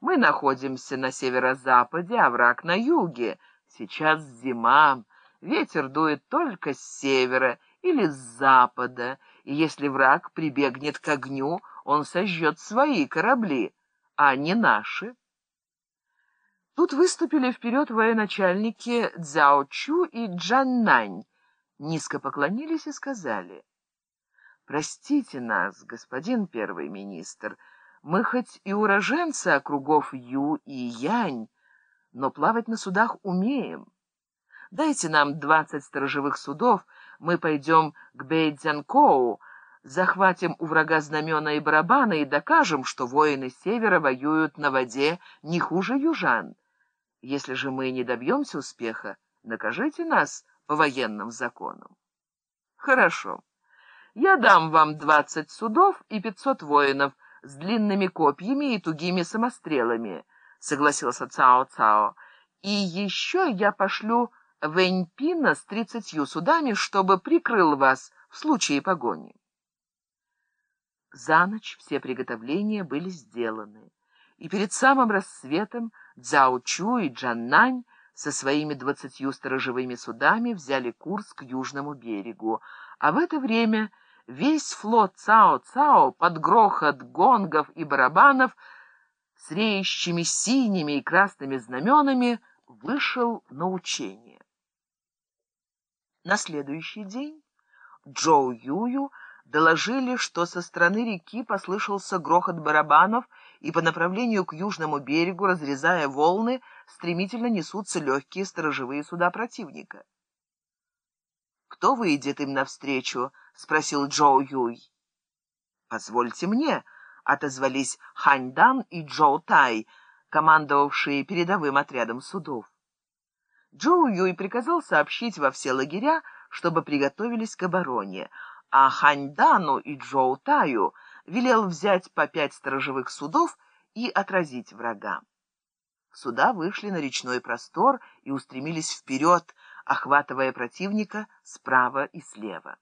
Мы находимся на северо-западе, а враг на юге. Сейчас зима, ветер дует только с севера или с запада, и если враг прибегнет к огню, он сожжет свои корабли, а не наши. Тут выступили вперед военачальники Цзяо Чу и Джан Нань, низко поклонились и сказали, «Простите нас, господин первый министр, мы хоть и уроженцы округов Ю и Янь, но плавать на судах умеем. Дайте нам двадцать сторожевых судов, мы пойдем к Бейдзянкоу, захватим у врага знамена и барабаны и докажем, что воины Севера воюют на воде не хуже южан. Если же мы не добьемся успеха, накажите нас по военным законам. Хорошо. Я дам вам двадцать судов и пятьсот воинов с длинными копьями и тугими самострелами, согласился Цао-Цао. И еще я пошлю Вэньпина с тридцатью судами, чтобы прикрыл вас в случае погони. За ночь все приготовления были сделаны, и перед самым рассветом Цзао Чу и Джан Нань со своими двадцатью сторожевыми судами взяли курс к южному берегу, а в это время весь флот Цао-Цао под грохот гонгов и барабанов с реющими синими и красными знаменами вышел на учение. На следующий день Джоу Юю доложили, что со стороны реки послышался грохот барабанов, и по направлению к южному берегу, разрезая волны, стремительно несутся легкие сторожевые суда противника. «Кто выйдет им навстречу?» — спросил Джоу Юй. «Позвольте мне», — отозвались Хань Дан и Джоу Тай, командовавшие передовым отрядом судов. Джоу Юй приказал сообщить во все лагеря, чтобы приготовились к обороне, а Хань Дану и Джоу Таю велел взять по пять сторожевых судов и отразить врага. Суда вышли на речной простор и устремились вперед, охватывая противника справа и слева.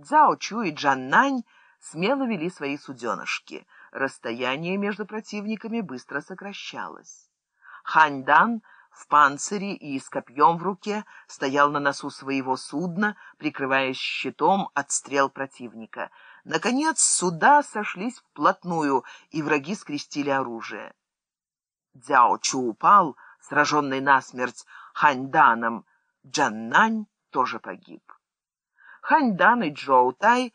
Цзао Чу и Джан Нань смело вели свои суденышки. Расстояние между противниками быстро сокращалось. Хань Дан в панцире и с копьем в руке стоял на носу своего судна, прикрываясь щитом от стрел противника. Наконец суда сошлись вплотную, и враги скрестили оружие. Дзяо Чу упал, сраженный насмерть Ханьданом. Джаннань тоже погиб. Ханьдан и Джоу Тай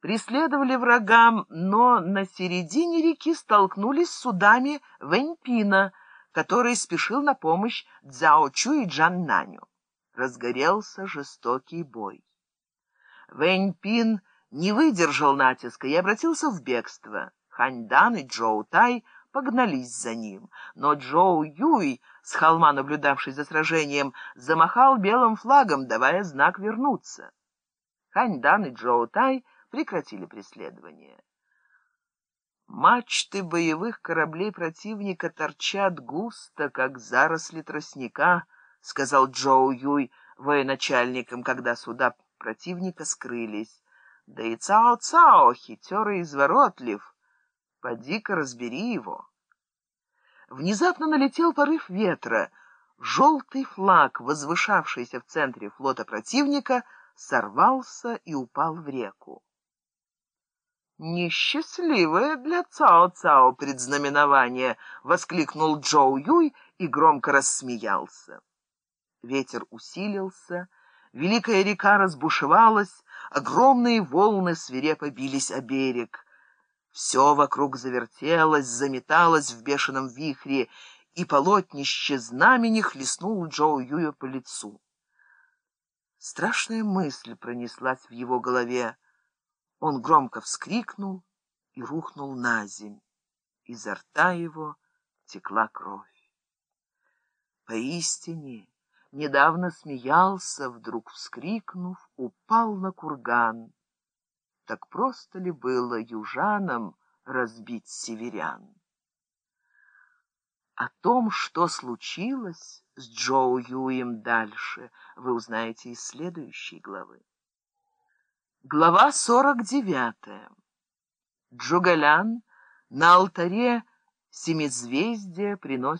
преследовали врагам, но на середине реки столкнулись с судами Вэньпина — который спешил на помощь Цзао Чу и Джан Наню. Разгорелся жестокий бой. Вэнь Пин не выдержал натиска и обратился в бегство. Хань Дан и Джоу Тай погнались за ним, но Джоу Юй, с холма наблюдавший за сражением, замахал белым флагом, давая знак вернуться. Хань Дан и Джоу Тай прекратили преследование. Мачты боевых кораблей противника торчат густо, как заросли тростника, — сказал Джоу Юй военачальникам, когда суда противника скрылись. Да и Цао-Цао, хитер и изворотлив, поди-ка разбери его. Внезапно налетел порыв ветра. Желтый флаг, возвышавшийся в центре флота противника, сорвался и упал в реку. «Несчастливое для Цао-Цао предзнаменование!» — воскликнул Джоу Юй и громко рассмеялся. Ветер усилился, великая река разбушевалась, огромные волны свирепо бились о берег. Все вокруг завертелось, заметалось в бешеном вихре, и полотнище знамени хлестнул Джоу Юя по лицу. Страшная мысль пронеслась в его голове. Он громко вскрикнул и рухнул на земь. Изо рта его текла кровь. Поистине, недавно смеялся, вдруг вскрикнув, упал на курган. Так просто ли было южанам разбить северян? О том, что случилось с Джоу Юем дальше, вы узнаете из следующей главы. Глава 49. Джугалян на алтаре семизвездие приносит